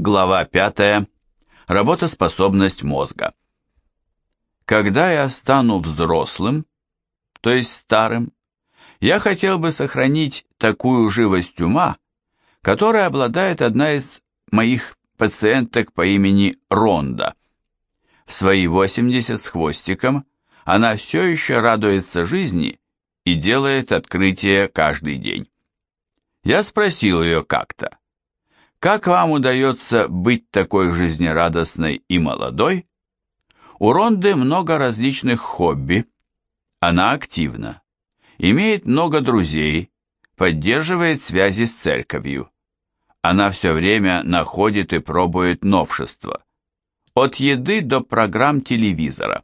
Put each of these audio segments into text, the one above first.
Глава 5. Работоспособность мозга. Когда я стану взрослым, то есть старым, я хотел бы сохранить такую живость ума, которой обладает одна из моих пациенток по имени Ронда. В свои 80 с хвостиком она все еще радуется жизни и делает открытие каждый день. Я спросил ее как-то, как вам удается быть такой жизнерадостной и молодой? У Ронды много различных хобби, она активна, имеет много друзей, поддерживает связи с церковью. Она все время находит и пробует новшества. От еды до программ телевизора.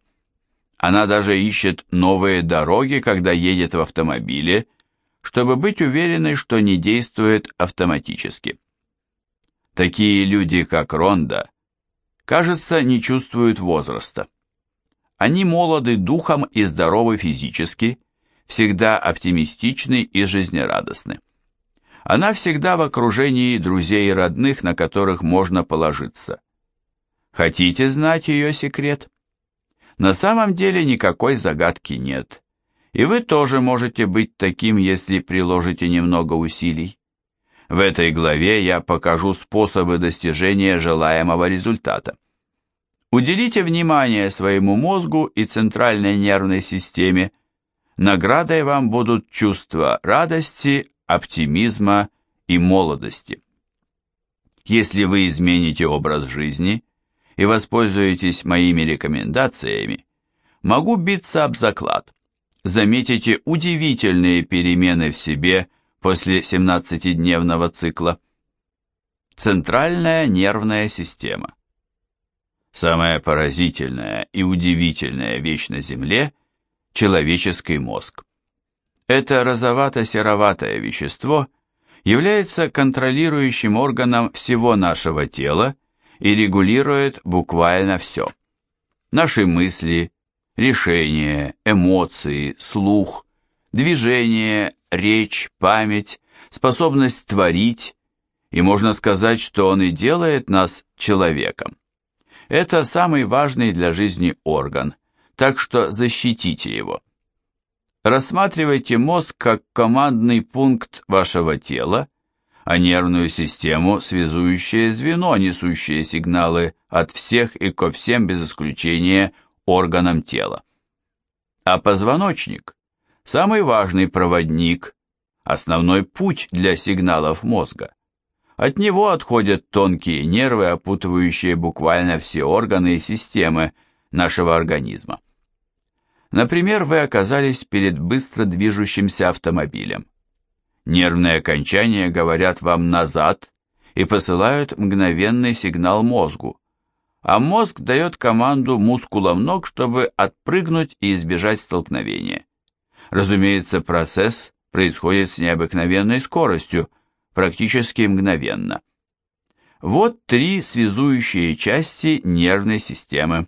Она даже ищет новые дороги, когда едет в автомобиле, чтобы быть уверенной, что не действует автоматически. Такие люди, как Ронда, кажется, не чувствуют возраста. Они молоды духом и здоровы физически, всегда оптимистичны и жизнерадостны. Она всегда в окружении друзей и родных, на которых можно положиться. Хотите знать ее секрет? На самом деле никакой загадки нет. И вы тоже можете быть таким, если приложите немного усилий. В этой главе я покажу способы достижения желаемого результата. Уделите внимание своему мозгу и центральной нервной системе. Наградой вам будут чувства радости, оптимизма и молодости. Если вы измените образ жизни и воспользуетесь моими рекомендациями, могу биться об заклад. Заметите удивительные перемены в себе после 17-дневного цикла. Центральная нервная система. Самая поразительная и удивительная вещь на Земле – человеческий мозг. Это розовато-сероватое вещество является контролирующим органом всего нашего тела и регулирует буквально все. Наши мысли, решения, эмоции, слух, движение, речь, память, способность творить, и можно сказать, что он и делает нас человеком. Это самый важный для жизни орган, так что защитите его. Рассматривайте мозг как командный пункт вашего тела, а нервную систему – связующее звено, несущее сигналы от всех и ко всем без исключения органам тела. А позвоночник – самый важный проводник, основной путь для сигналов мозга. От него отходят тонкие нервы, опутывающие буквально все органы и системы нашего организма. Например, вы оказались перед быстро движущимся автомобилем. Нервные окончания говорят вам «назад» и посылают мгновенный сигнал мозгу, а мозг дает команду мускулам ног, чтобы отпрыгнуть и избежать столкновения. Разумеется, процесс происходит с необыкновенной скоростью, практически мгновенно. Вот три связующие части нервной системы.